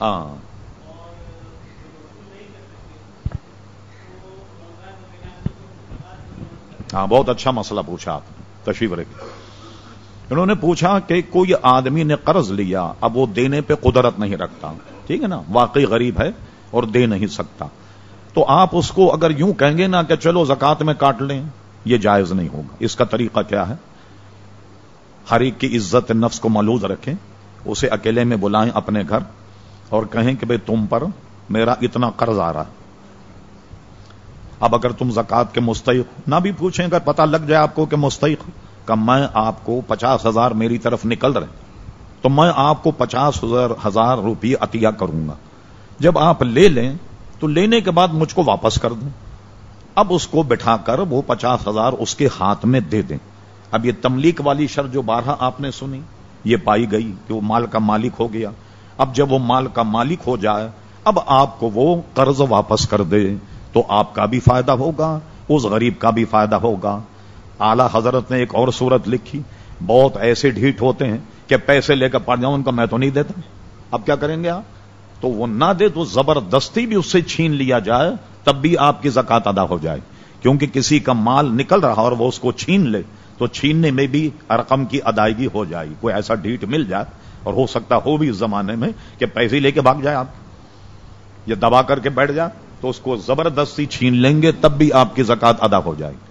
ہاں۔ ہاں بہت اچھا مسئلہ پوچھا آپ تشریف رکھے انہوں نے پوچھا کہ کوئی آدمی نے قرض لیا، اب وہ دینے پہ قدرت نہیں رکھتا۔ ٹھیک ہے نا؟ واقعی غریب ہے اور دے نہیں سکتا۔ تو آپ اس کو اگر یوں کہیں گے نا کہ چلو زکات میں کاٹ لیں، یہ جائز نہیں ہوگا۔ اس کا طریقہ کیا ہے؟ ہر ایک کی عزت نفس کو ملوز رکھیں، اسے اکیلے میں بلائیں اپنے گھر اور کہیں کہ بھئی تم پر میرا اتنا قرض آ رہا اب اگر تم زکات کے مستحق نہ بھی پوچھیں، اگر پتہ لگ جائے آپ کو کہ مستحق کا میں آپ کو پچاس ہزار میری طرف نکل رہے تو میں آپ کو پچاس ہزار ہزار روپیے عطیہ کروں گا۔ جب آپ لے لیں، تو لینے کے بعد مجھ کو واپس کر دیں۔ اب اس کو بٹھا کر وہ پچاس ہزار اس کے ہاتھ میں دے دیں۔ اب یہ تملیک والی شرط جو بارہ آپ نے سنی، یہ پائی گئی کہ وہ مال کا مالک ہو گیا۔ اب جب وہ مال کا مالک ہو جائے، اب آپ کو وہ قرض واپس کر دے تو آپ کا بھی فائدہ ہوگا، اس غریب کا بھی فائدہ ہوگا۔ اعلی حضرت نے ایک اور صورت لکھی، بہت ایسے ڈھیٹ ہوتے ہیں کہ پیسے لے کر پڑ جاؤں، ان کا میں تو نہیں دیتا۔ اب کیا کریں گے آپ؟ تو وہ نہ دے تو زبردستی بھی اس سے چھین لیا جائے، تب بھی آپ کی زکات ادا ہو جائے۔ کیونکہ کسی کا مال نکل رہا اور وہ اس کو چھین لے، تو چھیننے میں بھی رقم کی ادائیگی ہو جائے، کوئی ایسا ڈھیٹ مل جائے اور ہو سکتا ہو بھی اس زمانے میں کہ پیسے لے کے بھاگ جائے آپ۔ یہ دبا کر کے بیٹھ جائے تو اس کو زبردستی چھین لیں گے تب بھی آپ کی زکات ادا ہو جائے گی۔